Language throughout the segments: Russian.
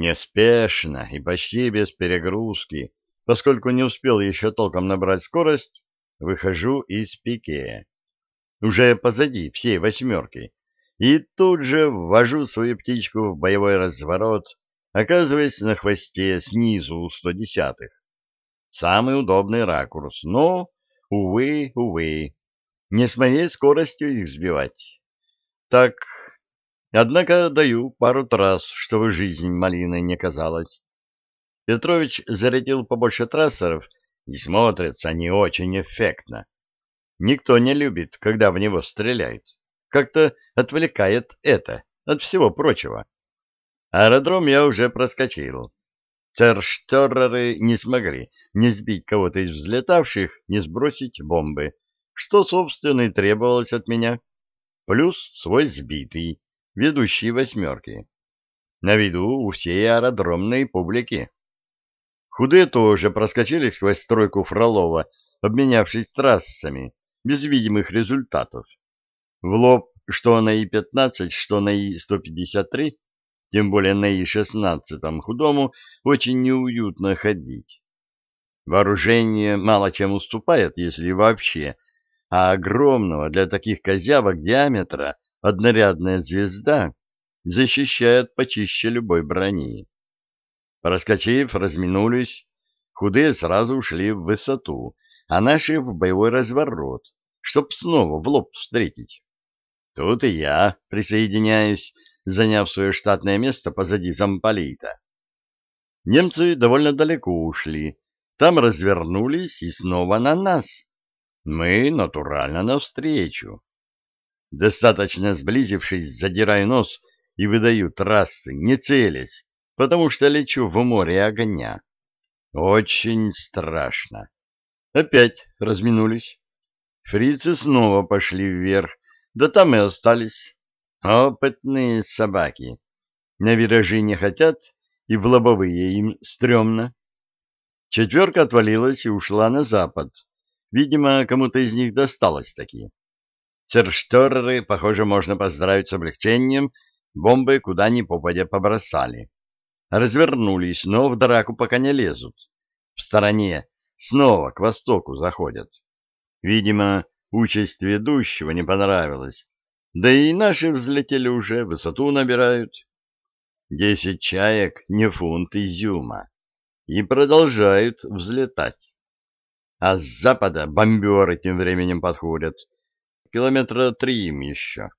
Неспешно и почти без перегрузки, поскольку не успел еще толком набрать скорость, выхожу из пике. Уже позади всей восьмерки. И тут же ввожу свою птичку в боевой разворот, оказываясь на хвосте снизу у 110-х. Самый удобный ракурс, но, увы, увы, не с моей скоростью их сбивать. Так, однако даю пару трасс, чтобы жизнь малиной не казалась. Петрович зарядил побольше трассеров, и смотрятся они очень эффектно. Никто не любит, когда в него стреляют. Как-то отвлекает это от всего прочего. Аэродром я уже проскочил. Церштереры не смогли не сбить кого-то из взлетавших, не сбросить бомбы, что, собственно, и требовалось от меня. Плюс свой сбитый, ведущий восьмерки. На виду у всей аэродромной публики. Худые тоже проскочили сквозь стройку Фролова, обменявшись трассами, без видимых результатов. В лоб, что на И-15, что на И-153, тем более на И-16 худому, очень неуютно ходить. Вооружение мало чем уступает, если вообще, а огромного для таких козявок диаметра однорядная звезда защищает почище любой брони. Проскочив, разминулись, худые сразу ушли в высоту, а наши в боевой разворот, чтоб снова в лоб встретить. Тут и я присоединяюсь, заняв свое штатное место позади замполита. Немцы довольно далеко ушли, там развернулись и снова на нас. Мы натурально навстречу. Достаточно сблизившись, задираю нос и выдаю трассы, не целясь, потому что лечу в море огня. Очень страшно. Опять разминулись. Фрицы снова пошли вверх, да там и остались. Опытные собаки. На виражи не хотят, и в лобовые им стрёмно. Четверка отвалилась и ушла на запад. Видимо, кому-то из них досталось таки. Церштореры, похоже, можно поздравить с облегчением, бомбы куда ни попадя побросали. Развернулись, но в драку пока не лезут. В стороне снова к востоку заходят. Видимо, участь ведущего не понравилась. Да и наши взлетели уже, высоту набирают. Десять чаек — не фунт изюма и продолжают взлетать. А с запада бомберы тем временем подходят. Километра три им еще.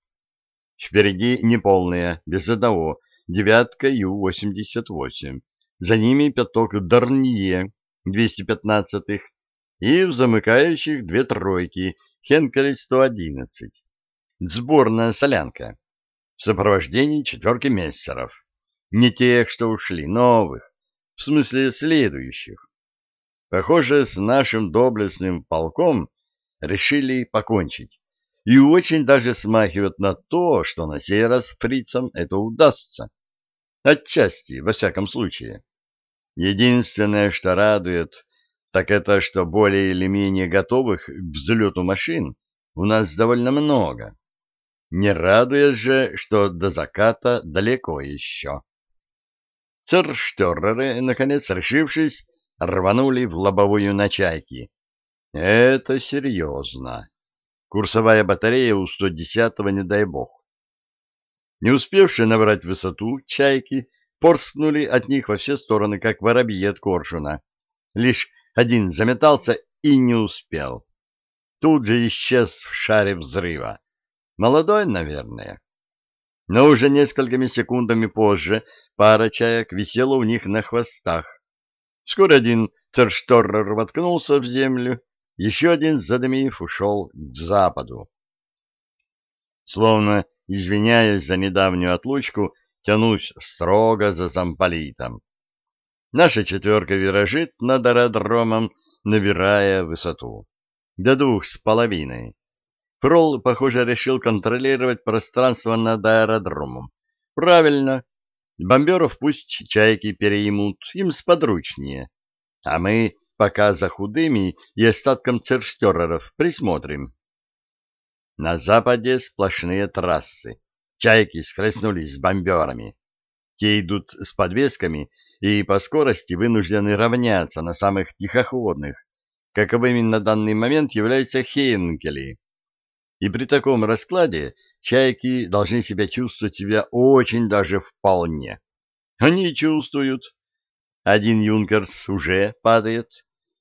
Впереди неполные, без одного, девятка Ю-88. За ними пяток Дарнье, 215-х, и в замыкающих две тройки, Хенкель 111. Сборная солянка. В сопровождении четверки мессеров. Не тех, что ушли, новых в смысле следующих. Похоже, с нашим доблестным полком решили покончить. И очень даже смахивает на то, что на сей раз фрицам это удастся. Отчасти, во всяком случае. Единственное, что радует, так это, что более или менее готовых к взлету машин у нас довольно много. Не радует же, что до заката далеко еще. Церштереры, наконец решившись, рванули в лобовую на. Это серьезно. Курсовая батарея у 110-го, не дай бог. Не успевшие набрать высоту, чайки порскнули от них во все стороны, как воробьи от коршуна. Лишь один заметался и не успел. Тут же исчез в шаре взрыва. Молодой, наверное но уже несколькими секундами позже пара чаек висела у них на хвостах. Вскоре один цершторрер воткнулся в землю, еще один, задымив, ушел к западу. Словно извиняясь за недавнюю отлучку, тянусь строго за замполитом. Наша четверка виражит над аэродромом, набирая высоту. До двух с половиной. Фрол, похоже, решил контролировать пространство над аэродромом. Правильно. Бомберов пусть чайки переймут, им сподручнее. А мы пока за худыми и остатком церштереров присмотрим. На западе сплошные трассы. Чайки схлестнулись с бомберами. Те идут с подвесками и по скорости вынуждены равняться на самых тихоходных, каковыми на данный момент являются хейнкели. И при таком раскладе чайки должны себя чувствовать себя очень даже вполне. Они чувствуют. Один юнкерс уже падает,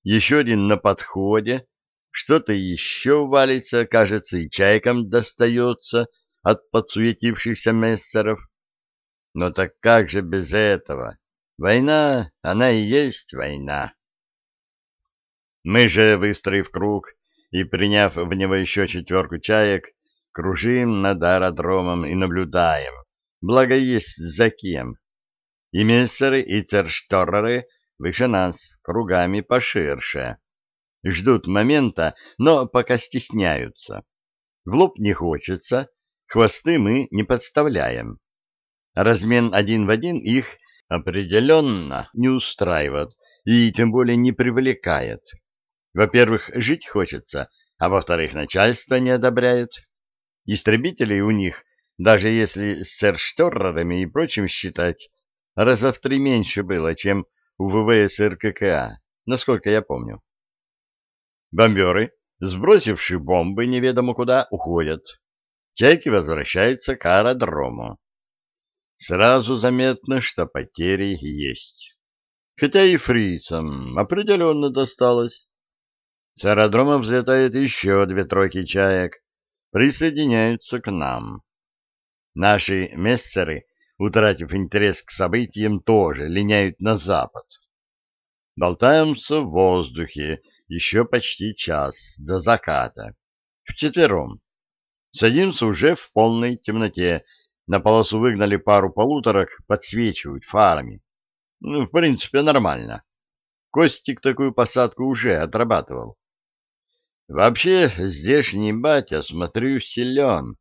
еще один на подходе, что-то еще валится, кажется, и чайкам достается от подсуетившихся мессеров. Но так как же без этого? Война, она и есть война. Мы же, выстроив круг и приняв в него еще четверку чаек, кружим над аэродромом и наблюдаем, благо есть за кем. И мессеры, и цершторреры выше нас, кругами поширше. Ждут момента, но пока стесняются. В лоб не хочется, хвосты мы не подставляем. Размен один в один их определенно не устраивает и тем более не привлекает. Во-первых, жить хочется, а во-вторых, начальство не одобряет. Истребителей у них, даже если с цершторрерами и прочим считать, раза в три меньше было, чем у ВВС РККА, насколько я помню. Бомберы, сбросившие бомбы неведомо куда, уходят. Чайки возвращаются к аэродрому. Сразу заметно, что потери есть. Хотя и фрицам определенно досталось. С аэродрома взлетает еще две тройки чаек, присоединяются к нам. Наши мессеры, утратив интерес к событиям, тоже линяют на запад. Болтаемся в воздухе еще почти час до заката. Вчетвером. Садимся уже в полной темноте, на полосу выгнали пару полуторок, подсвечивают фарами. Ну, в принципе, нормально. Костик такую посадку уже отрабатывал. Вообще, здешний батя, смотрю, силен.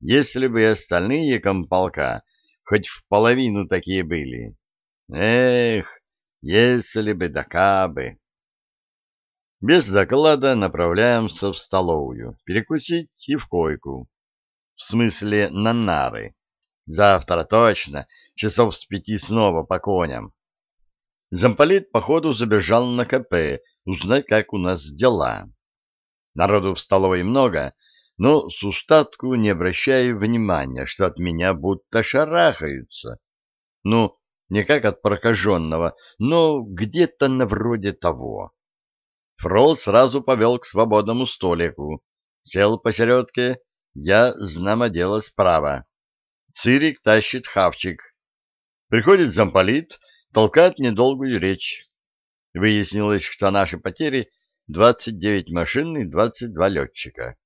Если бы и остальные комполка хоть в половину такие были. Эх, если бы да кабы. Без доклада направляемся в столовую, перекусить и в койку. В смысле, на нары. Завтра точно, часов с пяти снова по коням. Замполит, походу, забежал на КП, узнать, как у нас дела. Народу в столовой много, но с устатку не обращаю внимания, что от меня будто шарахаются. Ну, не как от прокаженного, но где-то на вроде того. Фрол сразу повел к свободному столику, сел посередке, я знамо дело справа. Цирик тащит хавчик. Приходит замполит, толкает недолгую речь. Выяснилось, что наши потери 29 машин и 22 летчика.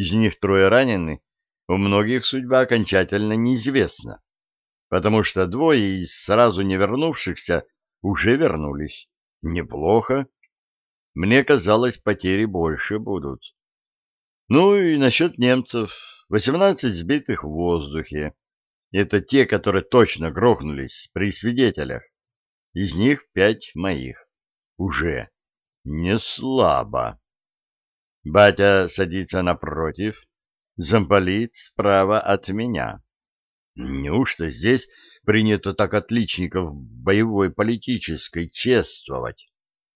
Из них трое ранены, у многих судьба окончательно неизвестна, потому что двое из сразу не вернувшихся уже вернулись. Неплохо. Мне казалось, потери больше будут. Ну и насчет немцев. 18 сбитых в воздухе. Это те, которые точно грохнулись при свидетелях. Из них пять моих. Уже. Не слабо. Батя садится напротив, замполит справа от меня. Неужто здесь принято так отличников боевой политической чествовать?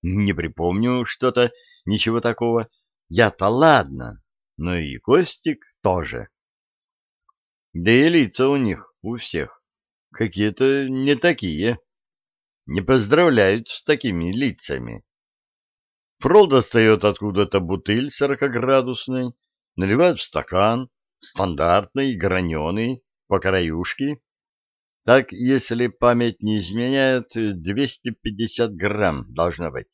Не припомню что-то, ничего такого. Я-то ладно, но и Костик тоже. Да и лица у них, у всех, какие-то не такие. Не поздравляют с такими лицами. Фрол достает откуда-то бутыль сорокоградусной, наливает в стакан, стандартный, граненый, по краюшке. Так, если память не изменяет, 250 грамм должно быть.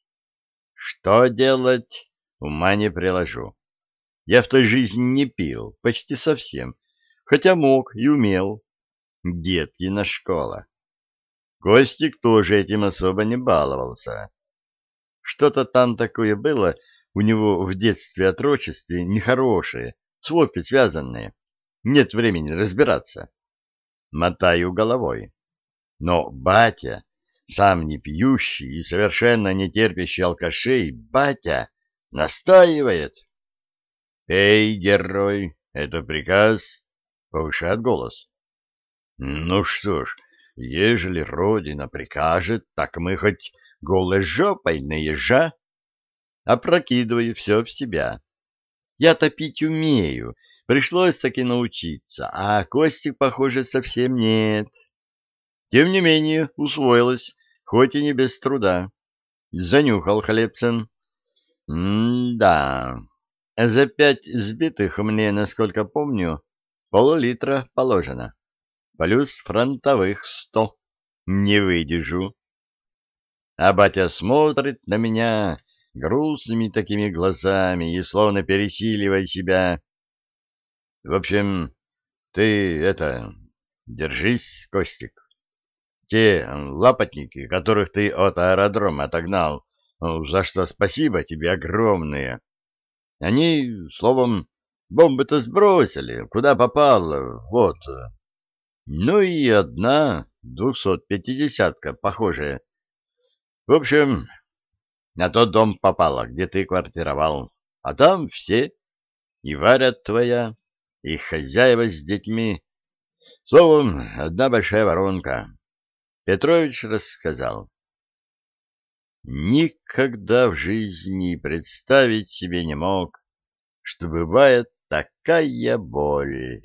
Что делать, ума не приложу. Я в той жизни не пил, почти совсем, хотя мог и умел. Деткина школа. Костик тоже этим особо не баловался. Что-то там такое было у него в детстве-отрочестве нехорошее, с водкой связанное. Нет времени разбираться. Мотаю головой. Но батя, сам не пьющий и совершенно не терпящий алкашей, батя настаивает. «Эй, герой, это приказ!» — повышает голос. «Ну что ж, ежели Родина прикажет, так мы хоть голой жопой на ежа. Опрокидываю все в себя. Я топить умею, пришлось таки научиться, а Костик, похоже, совсем нет. Тем не менее, усвоилось, хоть и не без труда. Занюхал Хлебцин. М-да, за пять сбитых мне, насколько помню, пол-литра положено. Плюс фронтовых сто. Не выдержу. А батя смотрит на меня грустными такими глазами и словно пересиливая себя. В общем, ты это... Держись, Костик. Те лапотники, которых ты от аэродрома отогнал, ну, за что спасибо тебе огромное. Они, словом, бомбы-то сбросили, куда попало, вот. Ну и одна двухсот пятидесятка, похожая. В общем, на тот дом попала, где ты квартировал, а там все, и варят твоя, и хозяева с детьми. Словом, одна большая воронка. Петрович рассказал. Никогда в жизни представить себе не мог, что бывает такая боль.